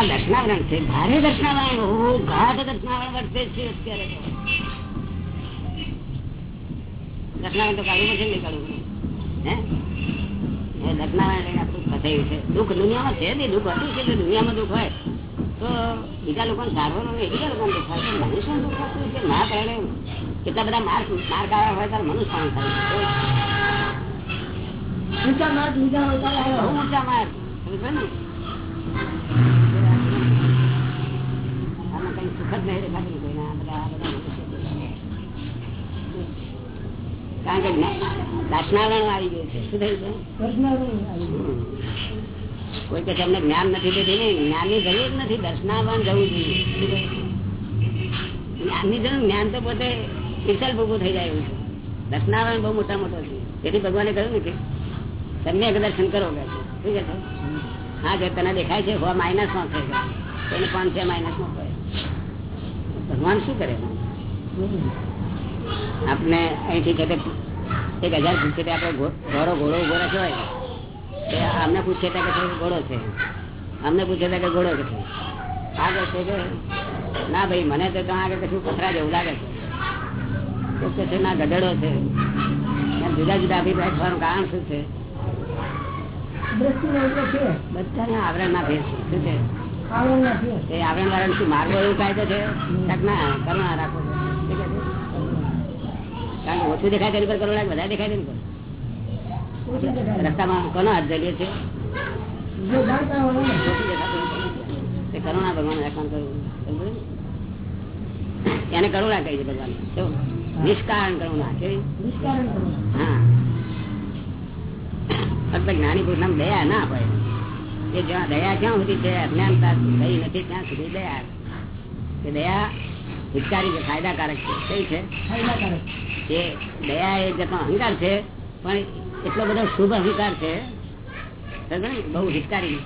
આ દર્શનાવરણ છે. ભારે દર્શનાવરણ. ગાઢ દર્શનાવરણ વર્તે છે અત્યારે દર્શનાવરણ તો કાઢવું છે નહીં કાઢવું? હે? દર્શનાવરણ લઈને આપણું ફસાયું છે. દુઃખ દુનિયામાં છે ને દુઃખ હતું છે દુનિયામાં દુઃખ હોય. તો બીજા લોકોને સારવાનું નહીં બીજા લોકોને દુઃખ મનુષ્ય દુઃખ થતું છે. ના કેટલા બધા માર્ક માર્ક આવ્યા હોય ત્યારે મનુષ્ય થાય ઊંચા માર્ગ. ઊંચા સમજો ને? કોઈ કે તમને જ્ઞાન નથી દેતી નહીં જ્ઞાનની જરૂર નથી. દર્શનાવરણ જવું જોઈએ? જ્ઞાનની જરૂર જ્ઞાન તો પોતે ઈર્ષલ ભૂગું થઈ જાય એવું છે. દર્શનાવરણ બહુ મોટા મોટો છે. તેથી ભગવાને કહ્યું ને કે સમ્યક દર્શન કરો કે. છે. શું કે હા જે તને દેખાય છે માઇનસમાં થઈ ગયા તેને પણ છે માઇનસમાં પડે ભગવાન શું કરે? આપણે અહીંથી કે એક હજાર પૂછે આપણે ઘોડો ઘોડો ઊભો રાખ્યો હોય તે અમને પૂછે કે ઘોડો છે. અમને પૂછે કે ઘોડો છે. આગળ છે કે ના ભાઈ મને તો ત્યાં આગળ કશું પથરા જેવું લાગે છે. તો કે છે ના ગઢડો છે. જુદા જુદા અભિપ્રાય થવાનું કારણ શું છે? બધાને આવરણ ના ભેદ છે. શું છે? આવરણ વાળા શું મારવો એવું કાયદો છે. ના કરુણા રાખો? કારણ કે ઓછું દેખાય તેની પર કરુણા બધા દેખાય તેની રસ્તામાં કોનો હાથ ધરીએ છે કરુણા ભગવાન રાખવાનું કહ્યું એને કરુણા કહી છે ભગવાન? નિષ્કારણ કરુણા કેવી? હા. ફક્ત જ્ઞાની પુરુષ નામ દયા ના હોય. એ જ્યાં દયા ક્યાં સુધી છે અજ્ઞાનતા થઈ નથી ત્યાં સુધી દયા કે દયા હિતકારી છે ફાયદાકારક છે. કઈ છે? ફાયદાકારક. એ દયા એ જાતનો અહંકાર છે પણ એટલો બધો શુભ અહંકાર છે બહુ હિતકારી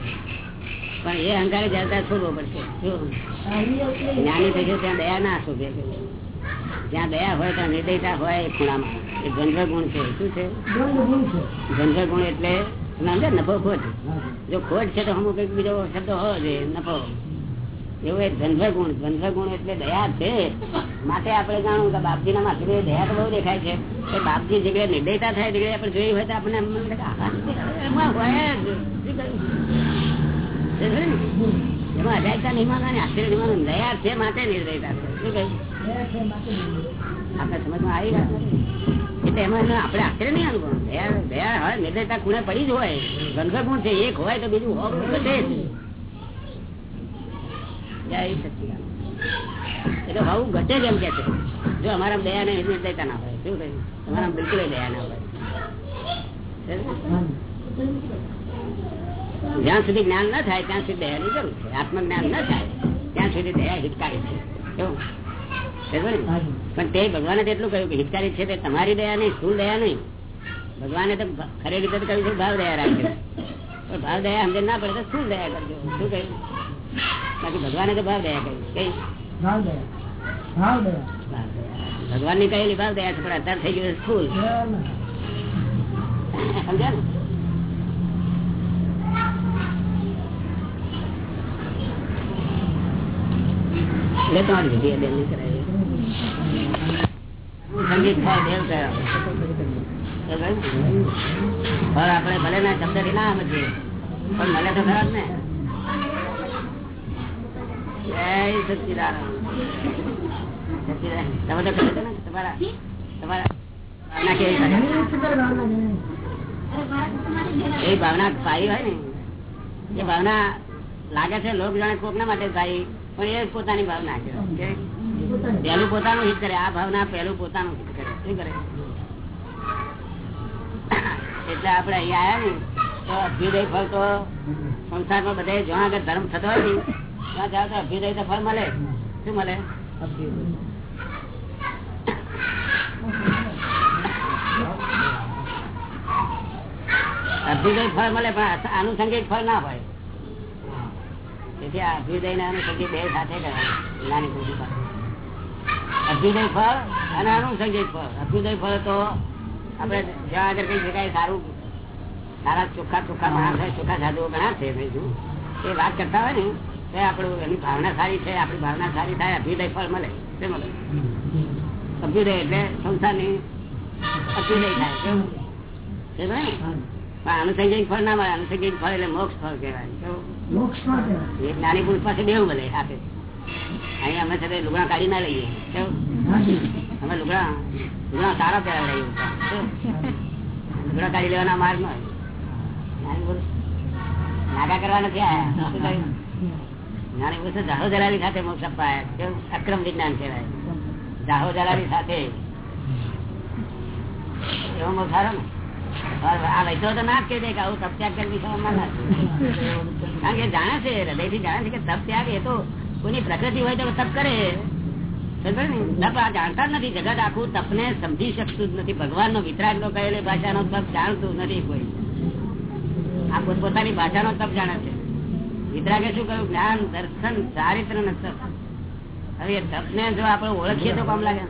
પણ એ અહંકાર ત્યારે છોડવો પડશે. જ્ઞાની થશે ત્યાં દયા ના શોભે જ્યાં દયા હોય ત્યાં નિર્દયતા હોય એ ખૂણામાં. એ દ્વંદ્વ ગુણ છે. શું છે. ધંધો ગુણ એટલે સમજે નફો ખોટ. જો ખોટ છે તો અમુક એક બીજો શબ્દ હોવો જોઈએ નફો એવું એ ધંધો ગુણ ધંધો ગુણ એટલે દયા છે. માટે આપણે જાણવું કે બાપજી ના માથે દયા તો બહુ દેખાય છે. કે બાપજી જગ્યાએ નિર્દયતા થાય જગ્યાએ આપણે જોઈ હોય તો આપણે એમ અજાયતા નહીં માનવાની આશ્ચર્ય નહીં માનવાનું. દયા છે માટે નિર્દયતા છે. શું કહ્યું. આપણે સમજમાં આવી વાત ખૂણે પડી જ હોય. ગંધ ગુણ છે? એક હોય તો બીજું હોવું. એટલે હોવું ઘટે જ એમ કે છે. જો અમારા દયા ને નિર્દયતા ના હોય. શું કહ્યું તમારા બિલકુલ દયા ના હોય. જ્યાં સુધી જ્ઞાન ન થાય, ત્યાં સુધી દયાની જરૂર છે. આત્મજ્ઞાન ના થાય, ત્યાં સુધી દયા હિતકારી છે. કેવું. પણ તે ભગવાને એટલું કહ્યું કે હિતકારી છે તે તમારી દયા નહીં શું દયા નહીં. ભગવાને તો ખરી રીતે કહ્યું છે ભાવ દયા રાખજો. પણ ભાવ દયા સમજે ના પડે તો સ્થૂળ દયા કરજો. શું કહ્યું? બાકી ભગવાને તો ભાવ દયા કહ્યું કઈ? ભાવ દયા. ભાવ દયા. ભગવાનની કહેલી ભાવ દયા છે પણ અત્યારે થઈ ગયું છે સ્થૂળ. સમજ્યા ને? એટલે તમારી જગ્યાએ બેનની કરાવી સંગીત થાય દેવ ફળ આપણે ભલે ના શબ્દ ના સમજીએ પણ મને તો ખરાબ ને. એ ભાવના સારી હોય ને. એ ભાવના લાગે છે, લોક જાણે કોક ના માટે સારી, પણ એ પોતાની ભાવના છે. કે પહેલું પોતાનું હિત કરે. આ ભાવના પહેલું પોતાનું હિત કરે. શું કરે? એટલે આપડે અહીંયા આવ્યા ને, તો અભ્યુદય ફળ તો સંસારમાં બધા જ્યાં આગળ ધર્મ થતો હોય ને, ત્યાં જાવ તો અભ્યુદય તો ફળ મળે. શું મળે? અભ્યુદય ફળ મળે, પણ આનુષંગિક ફળ ના હોય. તેથી આ અભ્યુદય ને આનુષંગિક બે સાથે કરવાનું નાની પૂરી પાસે અભ્યુદય ફળ અને અનુસંગિક ફળ. અભ્યુદય ફળ તો આપણે જ્યાં આગળ કઈ શકાય સારું સારા ચોખ્ખા ચોખ્ખા માણસ ચોખ્ખા સાધુઓ ઘણા છે એ વાત કરતા હોય ને તો આપણું એની ભાવના સારી છે આપણી ભાવના સારી થાય અભ્યુદય ફળ મળે તે મળે. અભ્યુદય એટલે સંસ્થાની અભ્યુદય થાય. કેવું છે? પણ અનુસંગિક ફળ ના મળે અનુસંગિક ફળ એટલે મોક્ષ ફળ કહેવાય. કેવું? મોક્ષ ફળ. એ જ્ઞાની પુરુષ પાસે બેવું મળે સાથે અહીં અમે છે લુગડા કાઢી ના લઈએ. અમે લુગડા લુગડા સારા પહેરા લુગડા કાઢી લેવાના માર્ગ નો નાગા કરવા નથી કહ્યું? જ્ઞાની જાહો જલાલી સાથે મોક્ષ અપાયા અક્રમ વિજ્ઞાન કહેવાય. જાહો જલાલી સાથે. એવો મોક્ષ સારો ને. આ વૈદ્યો તો ના જ કે આવું તપ ત્યાગ કરવી ના કારણ કે જાણે છે, હૃદયથી જાણે છે કે તપ ત્યાગ એ તો કોઈની પ્રકૃતિ હોય તો તપ કરે. જાણતા નથી. જગત આખું તપને સમજી શકતું જ નથી. ભગવાનનો વિતરાગ નો કહેલી ભાષાનો તપ જાણતું નથી કોઈ. આ પોતપોતાની ભાષાનો તપ જાણે છે. વિતરાગે શું કહ્યું? જ્ઞાન, દર્શન, ચારિત્ર ને તપ. હવે તપ ને જો આપણે ઓળખીએ તો કામ લાગે.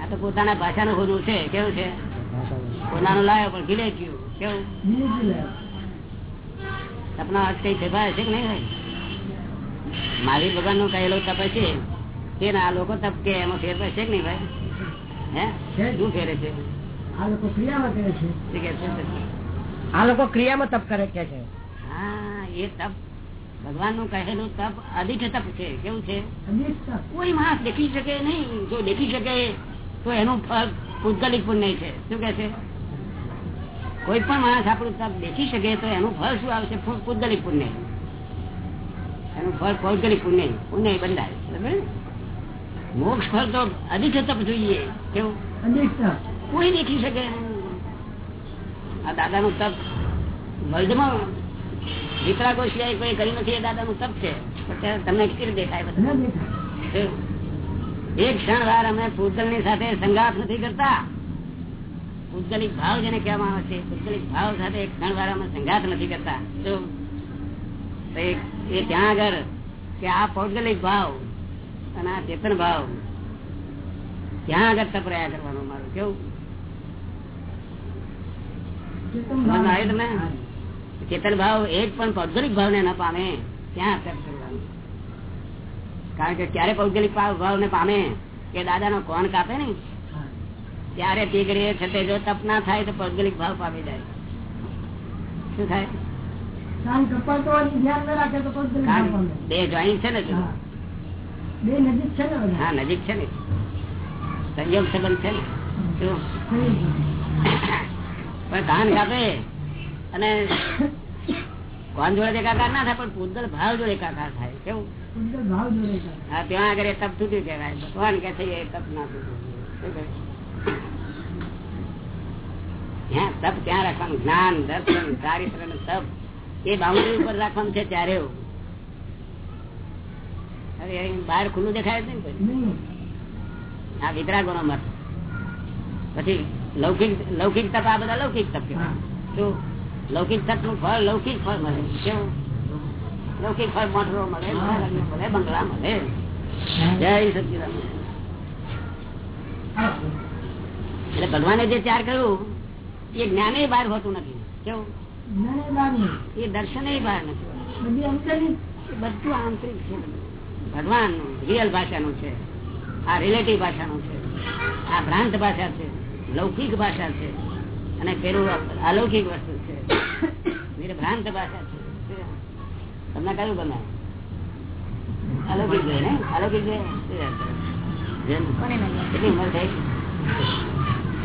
આ તો પોતાના ભાષાનું હોનું છે. કેવું છે? પોતાનું લાવ્યો પણ ગીલે ગયું. કેવું. સપના અર્થ કઈ ફેરફાર છે કે નહીં ભાઈ? મહાવીર ભગવાનનું કહેલો તપ છે કે ના આ લોકો તપ કે એમાં ફેરફાર છે કે નહીં ભાઈ. હે? શું ફેરે છે? આ લોકો ક્રિયામાં કરે છે? આ લોકો ક્રિયામાં તપ કરે કે છે? હા એ તપ ભગવાનનું કહેલું તપ અધિક તપ છે. કેવું છે? કોઈ માણસ દેખી શકે નહીં. જો દેખી શકે તો એનું ફળ પૂતગલિક પુણ્ય છે. શું કે છે? કોઈ પણ માણસ આપણું તપ દેખી શકે તો એનું ફળ શું આવશે? પૂતગલિક પુણ્ય. એનું ફળ પૌદ્ગલિક પુણ્ય પુણ્ય બંધાય. મોક્ષ ફળ તો અધિક તપ જોઈએ. કેવું? કોઈ દેખી શકે? આ દાદા નું તપ વર્લ્ડમાં વિતરાગો સિવાય કોઈ કરી નથી એ દાદાનું તપ છે. તમને કેવી દેખાય બધું? એક ક્ષણ વાર અમે પૂતલની સાથે સંઘાત નથી કરતા. પૂતગલિક ભાવ જેને કહેવામાં આવે છે પૂતગલિક ભાવ સાથે એક ક્ષણ વાર અમે સંઘાત નથી કરતા. તો એ ત્યાં આગળ? કે આ પૌદ્ગલિક ભાવ અને આ ચેતન ભાવ. ત્યાં આગળ તપરાયા કરવાનું મારું? કેવું? ચેતન ભાવ. એક પણ ચેતન ભાવ ને ન પામે. ત્યાં અસર કરવાનું? કારણ કે ક્યારે પૌદ્ગલિક ભાવ ને પામે? કે દાદાનો કોણ કાપે ને ત્યારે તે ઘડીએ છતે જો તપ ના થાય તો પૌદ્ગલિક ભાવ પામી જાય. શું થાય? બે જોઈન્ટ છે ને બે નજીક છે ને હા નજીક છે ને. સંયોગ સંબંધ છે ને. પણ કાન કાપે. અને કોણ જોડે એકાકાર ના થાય પણ પૂતગલ ભાવ જોડે એકાકાર થાય. કેવું. હા ત્યાં આગળ તપ તૂટ્યું કહેવાય. ભગવાન કે છે એ તપ ના તૂટ્યું તપ ત્યાં રાખવાનું જ્ઞાન દર્શન ચારિત્ર તપ. એ બાઉન્ડ્રી ઉપર રાખવાનું છે ત્યારે. હવે બહાર ખુલ્લું દેખાય છે ને આ વિતરાગો નો મત. પછી લૌકિક લૌકિક તપ આ બધા લૌકિક તપ શું? લૌકિક તપનું ફળ લૌકિક ફળ મળે. કેવું લૌકિક ફળ મોટરો મળે મળે બંગલા મળે. જય સચિદાન એટલે ભગવાને જે ચાર કર્યું એ જ્ઞાને બહાર હોતું નથી. કેવું? એ દર્શને બહાર નથી બધી આંતરિક છે. ભગવાન રિયલ ભાષાનું છે. આ રિલેટિવ ભાષાનું છે. આ ભ્રાંત ભાષા છે. લૌકિક ભાષા છે. અને પેલું અલૌકિક વસ્તુ છે. ભ્રાંત ભાષા છે. તમને કયું ગમે? અલૌકિક જોઈએ ને? અલૌકિક જોઈએ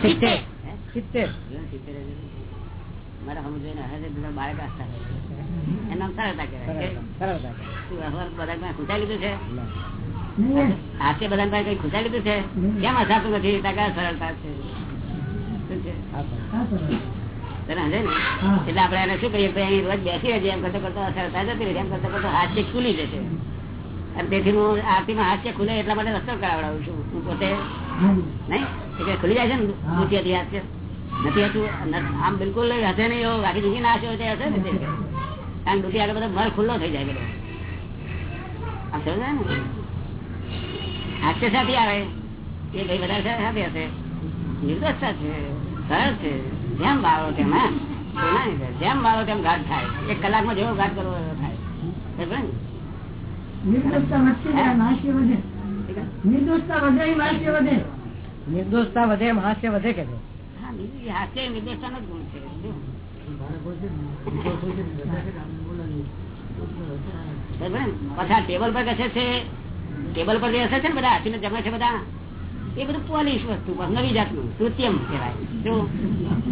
સિત્તેર. સિત્તેર. મારા સમજ જોઈને હશે બધા બાળક હસતા હોય. સરળતા કહેવાય. કે સરળતા શું અસર બધા ખૂંચાઈ લીધું છે? હાથે બધા પાસે કઈ ખૂંચાઈ લીધું છે? કેમ હસાતું નથી? ટકા સરળતા છે? શું છે? હા, સર. હા, સર. તને હશે ને? હા. એટલે આપડે એને શું કહીએ? અહીં રોજ બેસી રહેજે એમ કરતો કરતો સરળતા જતી રહી એમ કરતો કરતો હાથે ખુલી જશે. અને તેથી હું આરતીમાં માં ચેક ખુલે એટલા માટે રસ્તો કરાવડાવું છું. હું પોતે. નહીં? ખુલી જાય છે ને? મોટી હાથ છે. નથી હતું આમ બિલકુલ હશે નહીં એવો. આખી દુખી ના હશે હશે ને કારણ દુખી આગળ બધો મર ખુલ્લો થઈ જાય બધો. આમ સમજાય ને? હાસ્ય સાથે આવે. એ ભાઈ બધા સાથે હશે. નિર્દોષતા છે. સરળ છે. જેમ વાળો તેમ હા. જેમ. વાળો તેમ ઘાટ થાય. એક કલાકમાં જેવો ઘાટ કરવો એવો થાય. ને? નિર્દોષતા વધે. નિર્દોષતા વધે હાસ્ય વધે. કે છે હા બીજું એ હાસ્ય નિર્દોષતાનો જ ગુણ છે જો. પછી ટેબલ પર કશે છે, ટેબલ પર જે હશે છે ને બધા, હાથીને જમે છે બધા? એ બધું પોલિશ વસ્તુ નવી જાતનું કૃત્યમ કહેવાય. શું?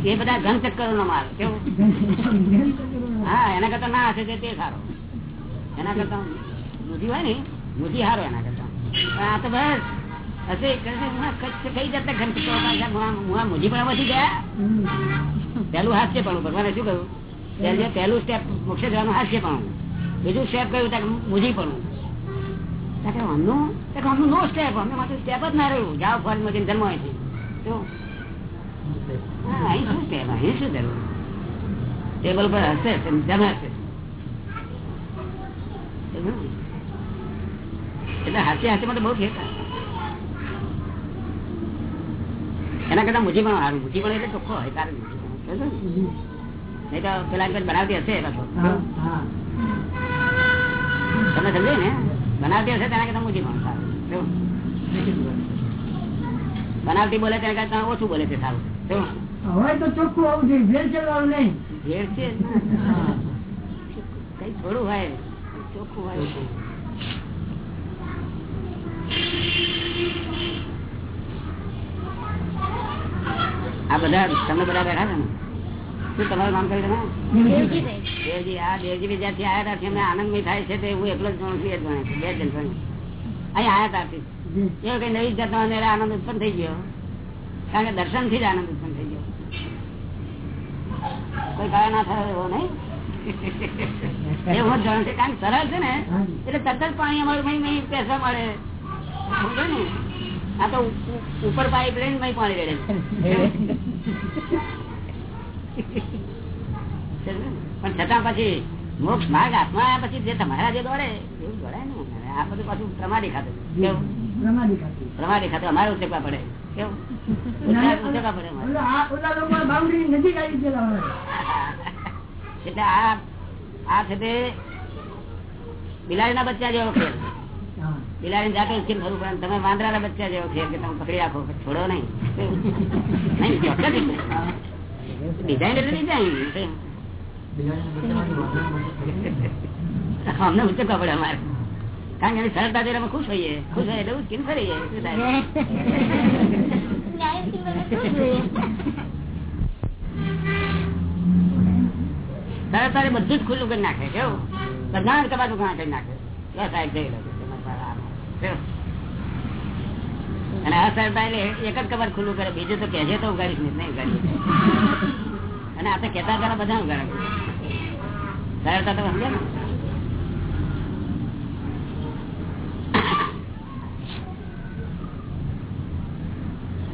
એ બધા ઘન ચક્કરો નો માલ હા, એના કરતા ના હશે તે સારો. એના કરતા, મુજી હોય ને, મુજી સારો એના કરતા. આ તો બસ. હશે કઈ જતા મુજી પણ વધી ગયા. પહેલું હાસ્ય પણ ભગવાને શું કહ્યું? પહેલું સ્ટેપ મોક્ષ જવાનું હાસ્ય પણ બીજું સ્ટેપ કહ્યું ત્યાં મુજી પણ અમનું નો સ્ટેપ અમને માત્ર સ્ટેપ જ ના રહ્યું. જાઓ ફોરેનમાં જન્મ હોય છે તો અહીં શું સ્ટેપ અહીં શું જરૂર ટેબલ પર હશે જમે હશે. એટલે હાસ્ય હાસ્ય માટે બહુ ફેર એના કરતા મુજી પણ સારું. મુજી પણ એટલે ચોખ્ખો હોય કારણ નહીં તો પેલા બનાવતી હશે તમે સમજે ને? બનાવતી હશે તેના કરતા મુજી પણ સારું. બનાવતી બોલે તેના કરતા ઓછું બોલે તે સારું. હવે તો ચોખ્ખું હોવું જોઈએ. નહીં. ભેળ છે? કઈ થોડું હોય ચોખ્ખું હોય. આ બધા તમે બધા બેઠા છો ને? શું તમારું નામ કહ્યું તમે? દેવજી આ દેવજી બી આવ્યા હતા એમને આનંદમય થાય છે તે હું એકલો જ ગણું છું એ જ ગણે છે બે જણ ગણે અહીં આવ્યા ત્યારથી એવો કઈ નવી જાતનો અને આનંદ ઉત્પન્ન થઈ ગયો. કારણ કે દર્શનથી જ આનંદ ઉત્પન્ન થઈ ગયો. કોઈ કાળા ના થયો એવો નહીં. એ જ જાણું છે કારણ સરળ છે ને એટલે તરત જ પાણી અમારું મહી મળે. ને? આ તો ઉપર પાઇપ લઈને મહી પાણી રેડે. પણ છતાં પછી મોક્ષ માર્ગ હાથમાં આવ્યા પછી જે તમારા જે દોડે એવું દોડાય ને આ બધું પાછું પ્રમાદી ખાતું. કેવું? પ્રમાદી ખાતું. અમારે ઉચકવા પડે. કેવું? ઉચકવા પડે એટલે આ આ છે તે બિલાડી ના બચ્ચા જેવો ખેલ. બિલાડી જાતે ઉચકીને ફરવું પણ તમે વાંદરાના બચ્ચા જેવો છે કે તમે પકડી રાખો છોડો નહીં. નહીં ડિઝાઇન એટલે ડિઝાઇન અમને ઉચકવા પડે અમારે. કારણ કે સરળતાથી અમે ખુશ હોઈએ. ખુશ હોય એટલે ઉચકીને ફરી સરળતાથી? બધું જ ખુલ્લું કરી નાખે, કેવું? બધા તમારું ઉઘાડા કરી નાખે. બસ, આ જઈ લો તમારે બહાર આવો. કેવું? અને આ સાહેબ એક જ કબર ખુલ્લું કરે, બીજું તો કેજે તો ઉગાડીશ નહીં ઉગાડી અને આપણે કેતા કહેતા બધા ઉગાડે. સરળતા તો સમજે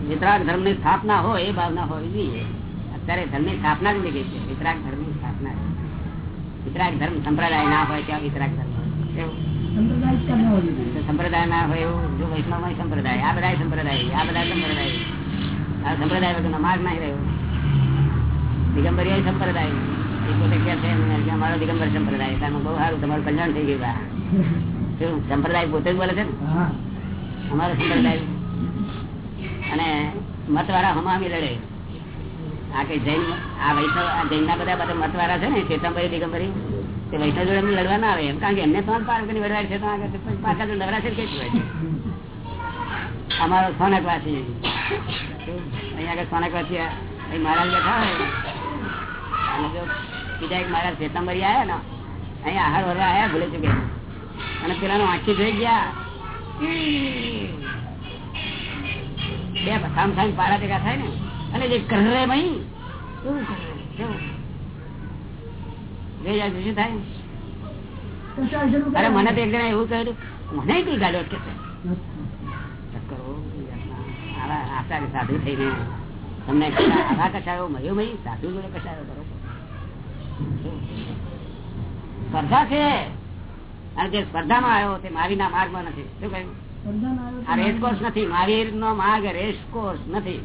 વિતરાગ ધર્મની સ્થાપના હોય, એ ભાવના હોવી જોઈએ. અત્યારે ધર્મની સ્થાપના જ લીધી છે. વિતરાગ ધર્મની સ્થાપના. વિતરાગ ધર્મ સંપ્રદાય ના હોય ત્યાં વિતરાગ ધર્મ હોય. સંપ્રદાય ના હોય એવું જો વૈષ્ણવ સંપ્રદાય. આ બધા સંપ્રદાય આ બધા સંપ્રદાય આ સંપ્રદાય વગરનો માર્ગ નહીં રહ્યો દિગંબરી સંપ્રદાય એ પોતે કે છે અમારો દિગંબર સંપ્રદાય કારણ બહુ સારું તમારું કલ્યાણ થઈ ગયું. સંપ્રદાય પોતે જ બોલે છે ને? હા. અમારો સંપ્રદાય. અને મતવાળા હમામી લડે. આ કઈ જૈન આ વૈષ્ણવ આ જૈન ના બધા બધા મતવાળા છે ને ચેતંબરી દિગંબરી તે વૈષ્ણવ જોડે એમને લડવા ના આવે એમ. કારણ કે એમને તો પાર્વતી વડવાય છે પછી તો નવરા છે કે અમારો સોનક વાસી અહીંયા આગળ સોનકવાસી અહીં મહારાજ બેઠા હોય. અને જો બીજા એક મહારાજ ચેતંબરી આવ્યા ને અહીંયા આહાર વરવા આવ્યા ભૂલે ચુકે અને પેલાનું આંખી જોઈ ગયા. બે સામ સામ પાડા ભેગા થાય ને. અને જે કરે ભાઈ કેવું કરે કેવું? શું થાય? અરે મને તો એક જણા એવું કહ્યું મને કઈ ગાડો કે ચક્કરો આચાર્ય સાધુ થઈને તમને આવા કશાયો મળ્યો ભાઈ? સાધુ જોડે કશાયો કરો સ્પર્ધા છે. અને જે સ્પર્ધામાં આવ્યો તે માવીના માર્ગમાં નથી. શું કહ્યું? આ રેસકોર્સ નથી. મારી નો માર્ગ રેસકોર્સ નથી.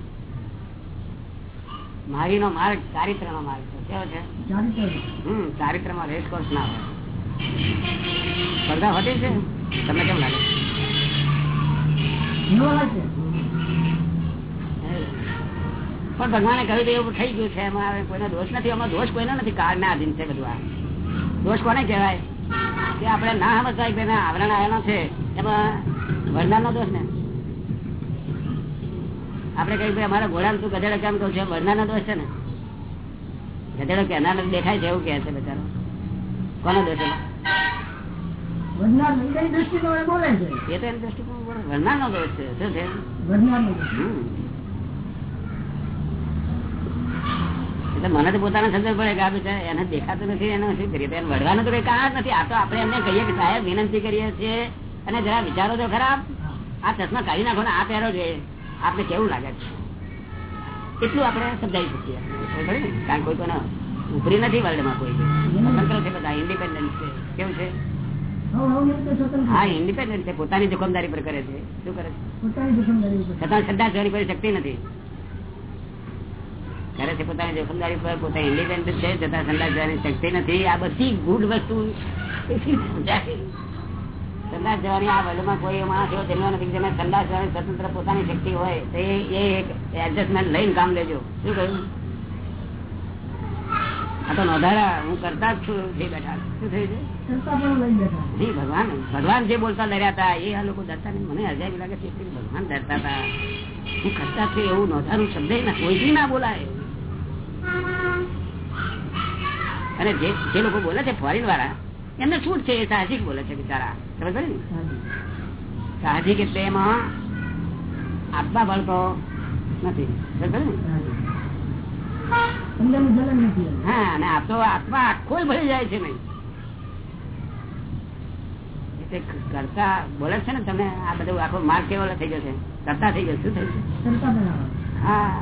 મારી નો માર્ગ ચારિત્ર નો માર્ગ છે. હમ ચારિત્રમાં રેસકોર્સ ના હોય. સ્પર્ધા હોતી છે? તમને કેમ લાગે? પણ ભગવાને કહ્યું તો એવું થઈ ગયું છે એમાં હવે કોઈનો દોષ નથી એમાં દોષ કોઈનો નથી કાળના આધીન છે બધું આ. દોષ કોને કહેવાય? કે આપણે ના સમજતા કે એના આવરણ આવેલો છે એમાં વરદાનનો દોષ ને. આપણે કહ્યું ભાઈ અમારા ઘોડા તું ગધેડો કેમ કહું છે? વરદાનનો દોષ છે ને. ગધેડો કેનાર દેખાય છે એવું કે છે બચારો કોનો. એટલે મને તો પોતાને સમજણ પડે કે આ બિચારા એને દેખાતું નથી એને શું કરીએ? એને વળવાનું તો કઈ કારણ નથી. આ તો આપણે એમને કહીએ કે સાહેબ વિનંતી કરીએ છીએ. અને જરા વિચારો તો ખરાબ. આ ચશ્મા કાઢી નાખો ને આ પહેરો છે. આપણે કેવું લાગે છે? એટલું આપણે સમજાવી શકીએ? કારણ કોઈ કોને ઉભરી નથી વર્લ્ડમાં કોઈ. સ્વતંત્ર છે બધા ઇન્ડિપેન્ડન્ટ છે. કેવું છે? હા ઇન્ડિપેન્ડન્ટ છે. પોતાની જોખમદારી પર કરે છે. શું કરે છે? છતાં શ્રદ્ધા જોવાની કોઈ શક્તિ નથી. કરે છે પોતાની જોખમદારી પર પોતે ઇન્ડિપેન્ડન્ટ છે છતાં સંદાસ જવાની શક્તિ નથી. આ બધી ગુડ વસ્તુ. સંદાસ જવાની આ વર્લ્ડમાં કોઈ માણસ એવો જન્મ નથી જેને સંદાસ જવાની સ્વતંત્ર પોતાની શક્તિ હોય, તો એડજસ્ટમેન્ટ લઈને કામ લેજો. શું કહ્યું? ભગવાન જે બોલતા ડર્યા હતા, એ આ લોકો ડરતા નહીં. મને અજાય લાગે છે ભગવાન ડરતા હતા. હું કરતા છું, એવું નોંધારું શબ્દ ના, કોઈથી ના બોલાય. અને જે લોકો બોલે છે, ફોરિન વાળા એમને છૂટ છે એ સાહજિક બોલે છે બિચારા. પડી ને? સાહજિક એટલે એમાં આપવા ભળતો નથી. પડી ને? અંદરનું જલન નથી હા અને આ તો આત્મા આખો જ જાય છે નહીં. કરતા બોલે છે ને તમે આ બધું આખો માર્ગ કેવો થઈ ગયો છે? કરતા થઈ ગયો શું છે હા.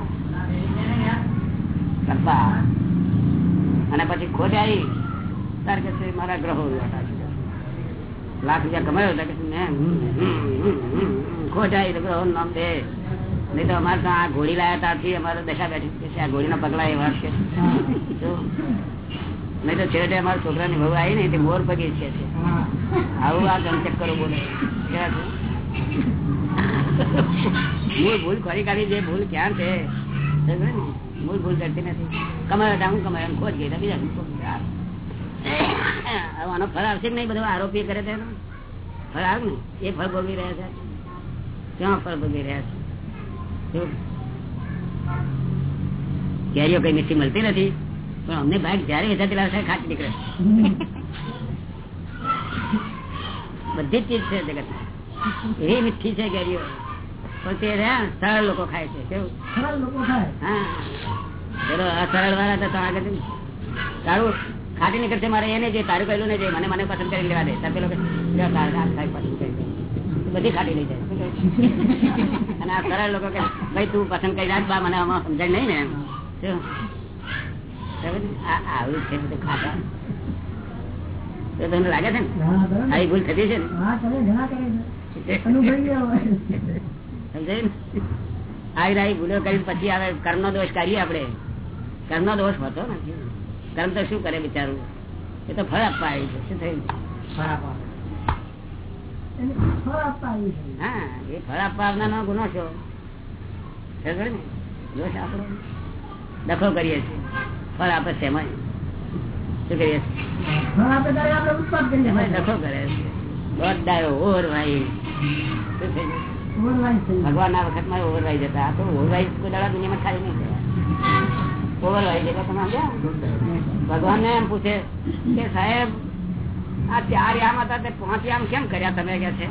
કરતા. અને પછી ખોટ આવી તાર કે છે મારા ગ્રહો લાખ રૂપિયા કમાયો હતા કે છે મેં હમ, હમ, હમ, હમ, ખોટ આવી તો ગ્રહો નામ દે નહીં તો અમારે તો આ ઘોડી લાયા ત્યારથી અમારે દશા બેઠી છે આ ઘોડીના પગલા એવા છે. નહીં તો છેવટે અમારા છોકરાની બહુ આવી ને તે મોર પગી છે. આવું આ ગમ કરો બોલે. મૂળ ભૂલ ખરી કાઢી જે ભૂલ ક્યાં છે? મૂળ ભૂલ કરતી નથી. કમાયો હું કમાયો ખોટ ગઈ બીજા આનો ફળ આવશે નહીં? બધું આરોપી કરે છે? ફળ આવે ને? એ ફળ ભોગવી રહ્યા છે? ક્યાં ફળ ભોગવી રહ્યા છે? કેરીઓ કઈ મીઠી મળતી નથી પણ અમને ભાગ જયારે વેચાતી લાવશે ખાટી નીકળે. બધી જ ચીજ છે જગત એ મીઠી છે કેરીઓ. પણ તે રહ્યા સરળ લોકો ખાય છે. કેવું? સરળ લોકો ખાય? હા. ચલો આ સરળ વાળા તો આગળ છે. ખાટી નીકળશે મારે એને જે તારું કહેલું ને જે મને મને પસંદ કરી લેવા દે. તાર પેલો પસંદ કરી બધી ખાટી લઈ જાય. અને આ સરળ લોકો કે ભાઈ તું પસંદ કરી રાખ બા મને આમાં સમજાય નહીં ને એમ. ને? આવું છે બધું ખાતા. તમને લાગે છે ને. આવી ભૂલ થતી છે ને? હા કરે ઘણા કરે છે. અનુભવી ગયો હોય. સમજાય ને? આવી રાઈ ભૂલો કરી પછી આવે કર્મ દોષ કાઢીએ આપડે કર્મ દોષ હોતો નથી. કર્મ તો શું કરે બિચારું? એ તો ફળ આપવા આવ્યું છે. શું થયું? ફળ આપવા હા એ ફળ આપવા આવનારનો ગુનો છો. દોષ આપણો. દખો કરીએ છીએ. ફળ આપે છે એમાં શું કરીએ છીએ? દખો કરે. ભગવાન ના વખતમાં ઓવરવાઈ જતા. આ તો ઓવરવાઈ કોઈ દાડા દુનિયામાં ખાલી નહીં. થયા ભગવાન ને એમ પૂછે કે સાહેબ આ ચાર યામ હતા તે પાંચ યામ કેમ કર્યા તમે કે છે?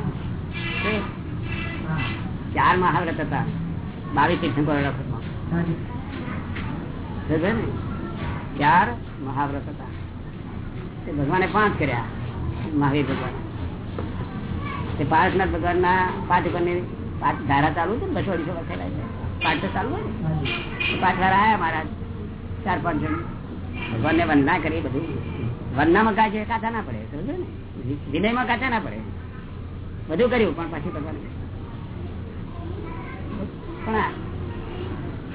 ચાર મહાવ્રત હતા. બાવીસ ડિસેમ્બર. ચાર મહાવ્રત હતા. ભગવાને પાંચ કર્યા મહાવીર ભગવાન. તે પાર્શનાથ ભગવાન ના પાંચ ઉપરની પાંચ ધારા ચાલુ છે ને? બસો અઢીસો વર્ષ પાંચ તો ચાલુ હોય ને. પાંચ વાર આયા મારા ચાર, પાંચ જણ. ભગવાન ને વંદના કરી બધું. વંદનામાં કાચે કાચા ના પડે સમજો ને? કાચા ના પડે. બધું કર્યું, પણ પછી ભગવાન પણ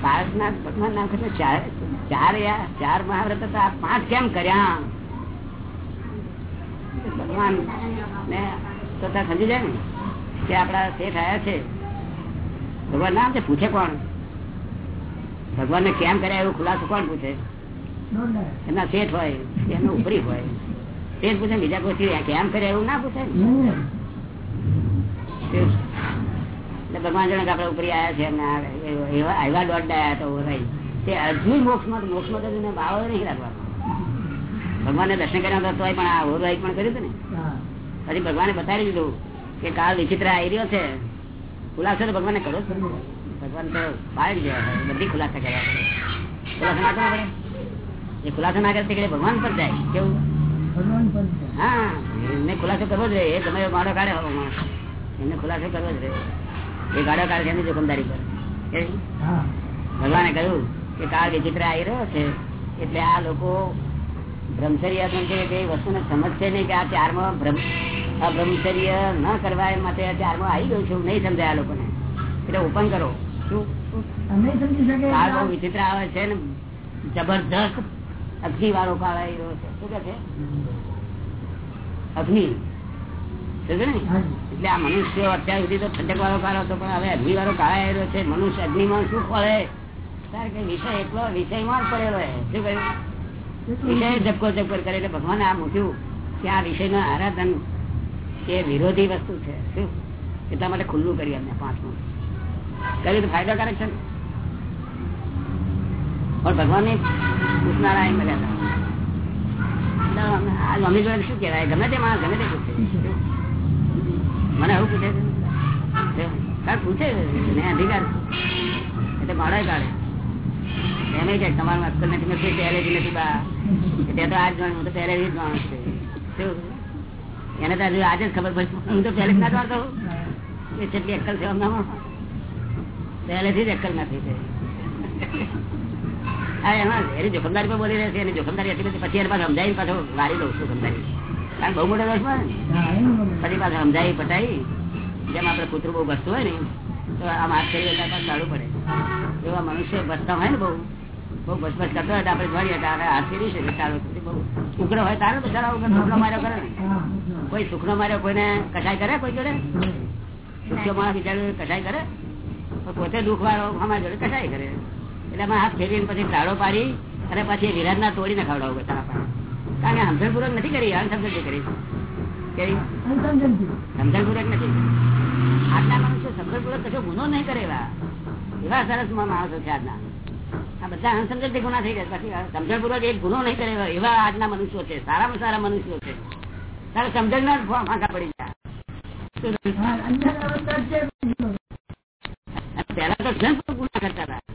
ભારતના ભગવાન નામ કહે ચાર ચાર ચાર મહાવ્રત હતા પાંચ કેમ કર્યા? ભગવાન ને તો સમજી જાય ને, કે આપડા શેઠ આયા છે. ભગવાન નામ છે, પૂછે કોણ? ભગવાન ને કેમ કર્યા એવું ખુલાસો કોણ પૂછે? એમના શેઠ હોય, એમનો ઉપરી હોય. શેઠ પૂછે, બીજા કોઈ કેમ કર્યા એવું ના પૂછે. ભગવાન જણે આપડે ઉપરી આવ્યા છે એવા આવ્યા દોઢ ડાયા તો રહી તે હજુ મોક્ષમાં મોક્ષમાં ભાવ નહીં રાખવાનો. ભગવાનને દર્શન કર્યા તો પણ આ ઓરવાઈ પણ કર્યું હતું ને? પછી ભગવાને બતાવી દીધું કે કાલ વિચિત્ર આવી રહ્યો છે. ખુલાસો તો ભગવાને કરો. ભગવાન તો પાડી ગયા બધી ખુલાસા કર્યા કરે. ખુલાસો ના કરવો પડે. એ ખુલાસો ના કરે તે ભગવાન પર જાય. કેવું. હા એમને ખુલાસો કરવો જ રહે. એ તમે ગાડો કાઢે એમને ખુલાસો કરવો જ રહે. એ ગાડો કાઢે એની જોખમદારી પર. ભગવાને કહ્યું કે કાળ વિચિત્ર આવી રહ્યો છે. એટલે આ લોકો બ્રહ્મચર્ય વસ્તુને સમજશે નહીં કે આ ચારમાં બ્રહ્મ બ્રહ્મચર્ય ન કરવા માટે ચારમાં આવી ગયું છે. નહીં સમજાય આ લોકોને. એટલે ઓપન કરો. વિચિત્ર આવે છે ને. જબરજસ્ત અગ્નિ વાળો કાળ આવી રહ્યો છે. શું કે છે? અગ્નિ. એટલે આ મનુષ્ય અત્યાર સુધી તો ઠંડક વાળો કાળ હતો પણ હવે અગ્નિ વાળો કાળ આવી રહ્યો છે. મનુષ્ય અગ્નિમાં શું ફળે કારણ કે વિષય એટલો વિષયમાં જ પડેલો શું કહ્યું? વિષય ઝપકો ઝપકર કરે એટલે ભગવાને આ મૂક્યું કે આ વિષયનું આરાધન એ વિરોધી વસ્તુ છે. શું? એટલા માટે ખુલ્લું કરી અમને પાંચમું. કર્યું તો ફાયદાકારક છે પણ ભગવાનની પૂછનારા એમ હતા. એટલે એટલે કે તમારું અક્કલ નથી, મેં કોઈ નથી બા. તે તો આજ તો પહેલેથી જ માણસ છે. એને તો આજે જ ખબર પડશે હું તો પહેલે જ ના જાણતો એ જેટલી અક્કલ છે અમનામાં પહેલેથી જ અક્કલ નથી છે એની જોખમદારી પર બોલી રહેશે એની જોખમદારી હતી પછી એને પાછું સમજાવી પાછો વારી દઉં જોખમદારી. કારણ બહુ મોટો દોષ. પછી પાછું સમજાવી પટાવી. જેમ આપડે કૂતરું બહુ બસતું હોય ને તો આ કરી એટલે સારું પડે. એવા મનુષ્ય બસતા હોય ને બહુ. બહુ બસ બસ કરતો હોય તો આપણે જોઈએ તો આપણે હાથ ફેરી શકે સારું બહુ ઉગ્ર હોય તારે બધા સુખનો માર્યો કરે. કોઈ સુખનો માર્યો કોઈને કસાય કરે કોઈ જોડે? સુખ્યો માણસ બિચારો કસાય કરે? પોતે દુઃખ વાળો અમારા જોડે કસાય કરે. એટલે અમે હાથ ફેરીને પછી તાળો પાડી અને પછી એ વિરાટના તોડીને ખવડાવું બધા કારણ કે સમજણપૂર્વક નથી કરી અનસમજણ કરી. સમજણપૂર્વક નથી. આજના માણસો સમજણપૂર્વક કશો ગુનો નહીં કરે એવા. એવા સરસ માણસો છે આજના. આ બધા અનસમજણથી ગુના થઈ ગયા પછી સમજણપૂર્વક એક ગુનો નહીં કરે એવા- આજના મનુષ્યો છે. સારામાં સારા મનુષ્યો છે. તારે સમજણ ના ફાંકા પડી ગયા. પહેલા તો જન પણ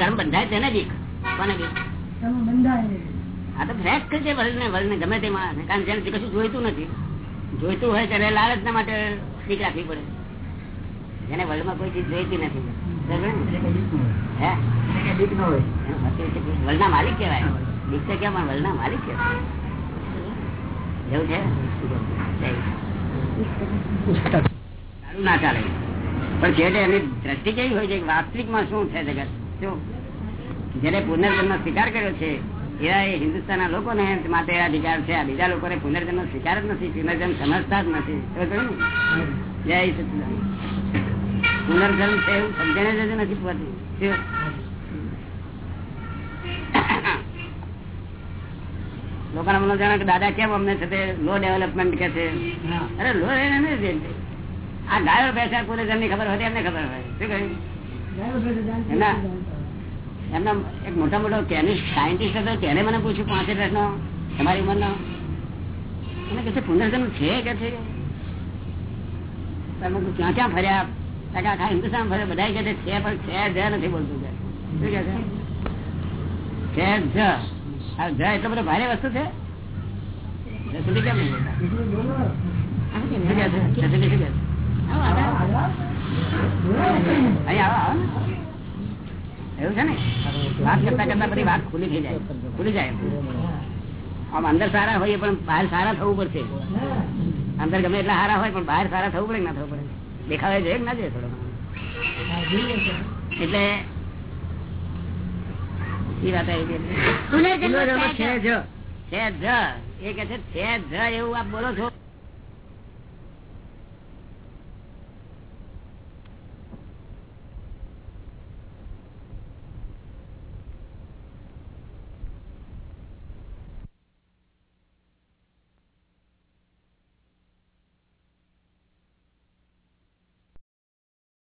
કર્મ બંધાય તેને બીક. કોને બીક. આ તો ફ્રેશ છે વર્લ્ડ ને ને ગમે તે માં કારણ જેને કશું જોઈતું નથી. જોઈતું હોય ત્યારે લાલચ ના માટે બીક રાખવી પડે. જેને વર્લ્ડમાં કોઈ ચીજ જોઈતી નથી. ને? માલિક બીક કેમ માલિક કહેવાય. એવું છે? ના ચાલે. પણ એની દ્રષ્ટિ કેવી હોય છે વાસ્તવિકમાં શું છે જગત? જેને પુનર્જન્મ સ્વીકાર કર્યો છે એવા એ હિન્દુસ્તાનના લોકોને માટે અધિકાર છે. આ બીજા લોકોને પુનર્જન્મ સ્વીકાર જ નથી પુનર્જન્મ સમજતા જ નથી. ને? જય. પુનર્જન્મ છે એવું સમજણ જ નથી પડતી. શું? મને જાણે કે દાદા કેમ અમને છે તે લો ડેવલપમેન્ટ કે છે? અરે લો આ ગાયો પૈસા પુનર્જન્મની ખબર હોય એમને ખબર હોય. શું કહ્યું? એમનો એક મોટા મોટો સાયન્ટિસ્ટ હતો, તેને મને પૂછ્યું, પાંચેક વર્ષનો તમારી ઉંમરનો? એને કહે છે પુનર્જન્મ છે? કે છે? ક્યાં ક્યાં ફર્યા? ત્યાં આખા હિન્દુસ્તાન ફર્યા બધા કે છે પણ છે જ નથી બોલતું કે. એટલો બધો ભારે વસ્તુ છે? જસુદી કેમ નહીં છે? જસુદી શું કે છે? આવો, આવો. અહીં આવો, આવો ને. એવું છે ને? વાત કરતા કરતા બધી વાત ખુલી થઈ જાય. ખુલી જાય આમ અંદર સારા હોય પણ બહાર સારા થવું પડશે. અંદર ગમે એટલા સારા હોય પણ બહાર સારા થવું પડે ના થવું પડે? દેખાવે જોઈએ કે ના જોઈએ થોડો? એટલે એ વાત આવી છે જ એ કે છે છે જ એવું આપ બોલો છો?